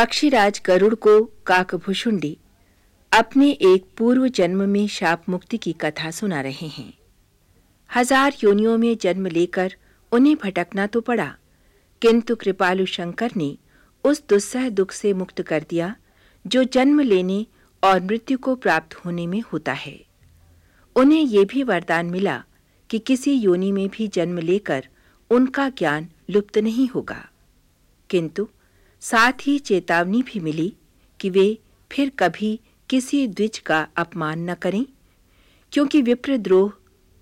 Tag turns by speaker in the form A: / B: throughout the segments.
A: पक्षीराज गरुड़ को काकभुषुंडी अपने एक पूर्व जन्म में शाप मुक्ति की कथा सुना रहे हैं। हज़ार योनियों में जन्म लेकर उन्हें भटकना तो पड़ा, किंतु कृपालु शंकर ने उस दुस्सह दुख से मुक्त कर दिया, जो जन्म लेने और मृत्यु को प्राप्त होने में होता है। उन्हें यह भी वरदान मिला कि किसी योनि में भी जन्म लेकर उनका ज्ञान लुप्त नहीं होगा। किंतु साथ ही चेतावनी भी मिली कि वे फिर कभी किसी द्विज का अपमान न करें, क्योंकि विप्रद्रोह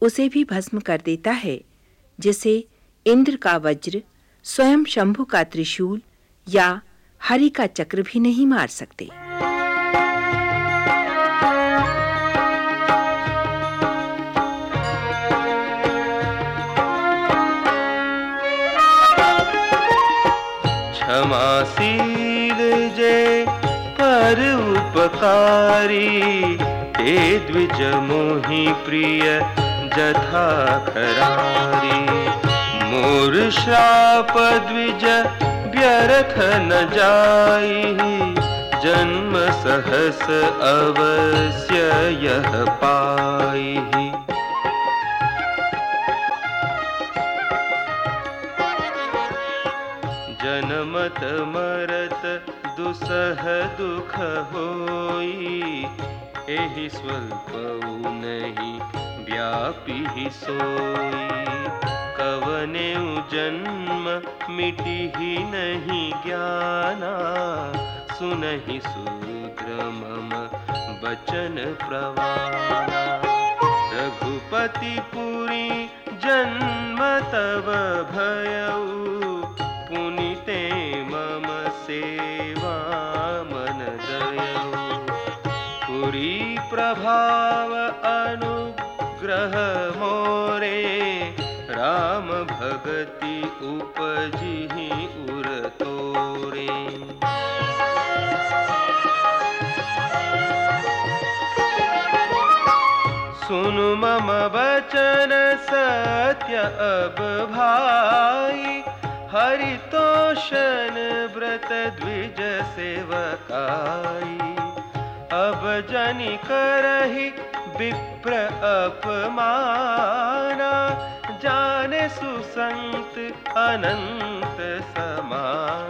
A: उसे भी भस्म कर देता है, जिसे इंद्र का वज्र, स्वयं शंभु का त्रिशूल या हरि का चक्र भी नहीं मार सकते।
B: क्षमाशील जय। पर उपकारी। ते द्विज मोहि प्रिय, जथा खरारी मोर श्राप द्विज व्यर्थ न जाई। जन्म सहस अवश्य यह पाई। दुसह दुख होई स्वल्प नहीं व्यापी सोई। कवने जन्म मिटी ही नहीं ज्ञाना, सुनहि सूत्र मम बचन प्रवाना। रघुपति पुरी जन्म तव भयऊ राम भगति उपजिहि उर तोरे। सुनु मम वचन सत्य अब भाई, हरितोषण व्रत द्विज सेवकाई। अब जनि करहि विप्र अपमाना जाने सुसंत अनंत समाना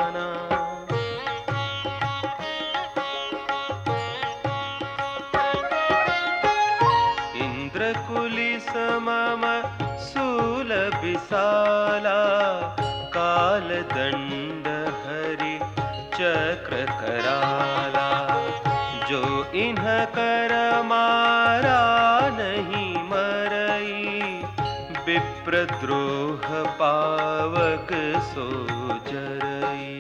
B: विप्रद्रोह पावक सो जरई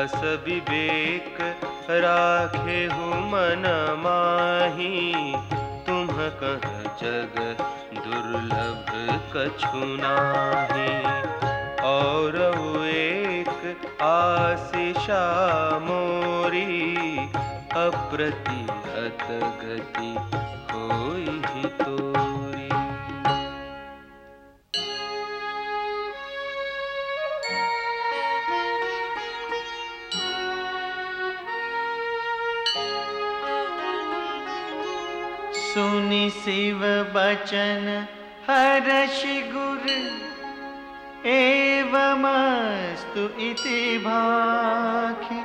B: अस विवेक राखे हूँ मन माही, तुम कह जग दुर्लभ कछु नाही। और एक आशीषा मोरी अप्रतिहत गति होई तोरी।
C: सुनि शिव बचन हर्ष गुर एवमस्तु इति भाखि।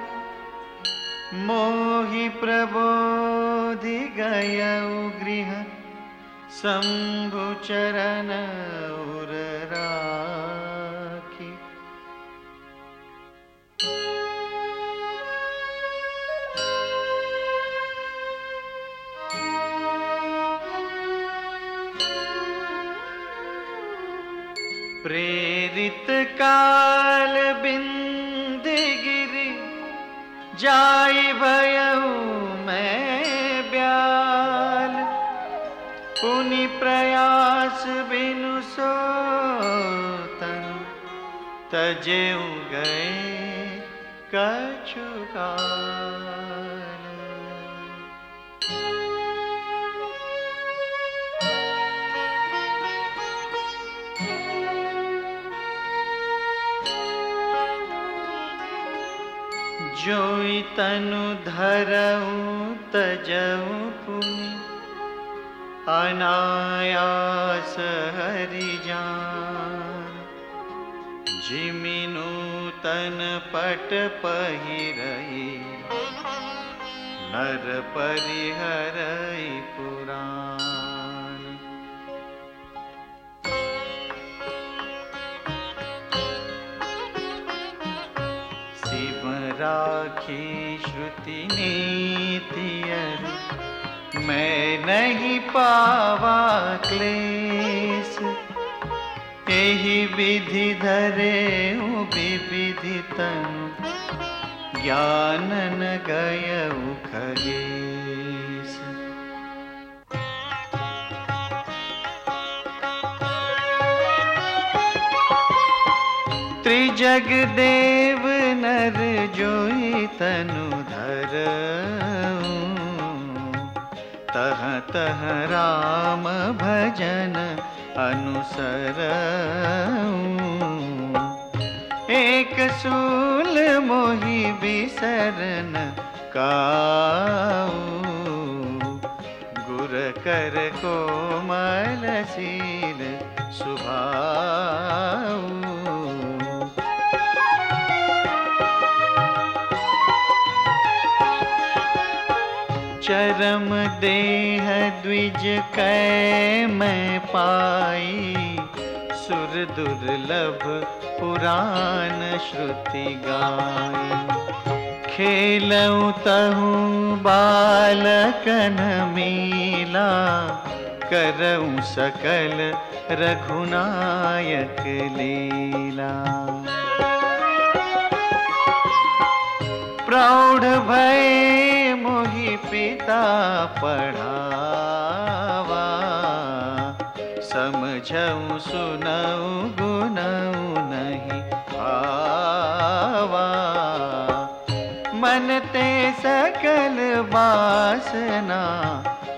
C: मोहि प्रबोधि गय गृह शम्भु चरण प्रेरित काल बिंद जाई भयऊ मैं ब्याल। पुनि प्रयास बिनु सो तनु तजेऊ गए कछु जोई तनु धरऊं तजऊं पुनि। अनायास हरि जान। जिमिनु तन पट पहिरई नर परिहरई पुराण राखी श्रुति नीतियर मैं नहीं पावा क्लेश। यही विधि धरे विविधि तनु ज्ञानन गय खगेश। त्रिजग देव नर जोई तनु धर तह तह राम भजन अनुसर एक सूल मोहि बिसरन काऊ। गुर कर कोमल शील सुभाऊ। चरम देह द्विज कै मैं पाई। सुर दुर्लभ पुराण श्रुति गाई। खेलऊँ तहूँ बालकन मीला। करऊँ सकल रघुनायक लीला। प्रौढ़ भय पिता पढ़ावा। समझऊँ, सुनऊँ, गुनऊँ नहीं भावा। मन ते सकल वासना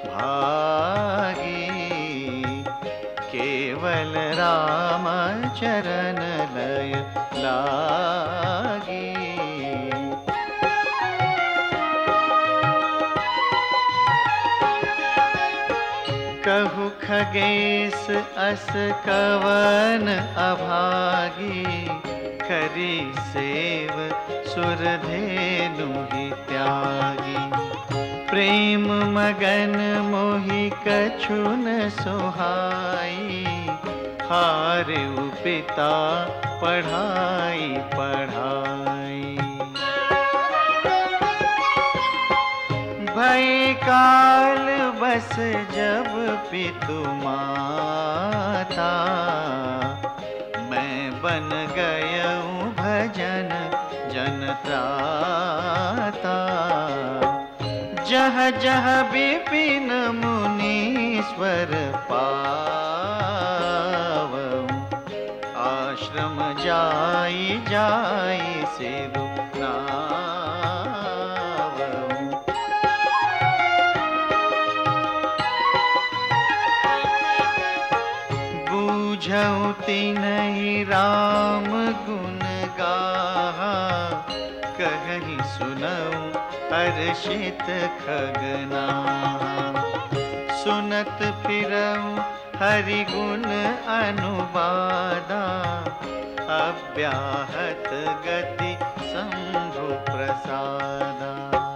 C: भागी। केवल राम चरण लय लागी। खगेश अस कवन अभागी। खरी सेव, सुरधेनु ही त्यागी। प्रेम मगन मोहि कछुन सोहाई। हारे पिता पढ़ाई पढ़ाई। भय काल बस जब पितु माता, मैं बन गयऊँ भजन जनत्राता जह जह विपिन मुनीश्वर पावऊँ आश्रम जाई जाई से नावऊँ बूझऊँ नहीं, राम गुण गाहा। कहीं सुनऊँ हर्षित खगना। सुनत फिरऊँ हरि गुण अनुवादा। अव्याहत गति शंभु प्रसाद।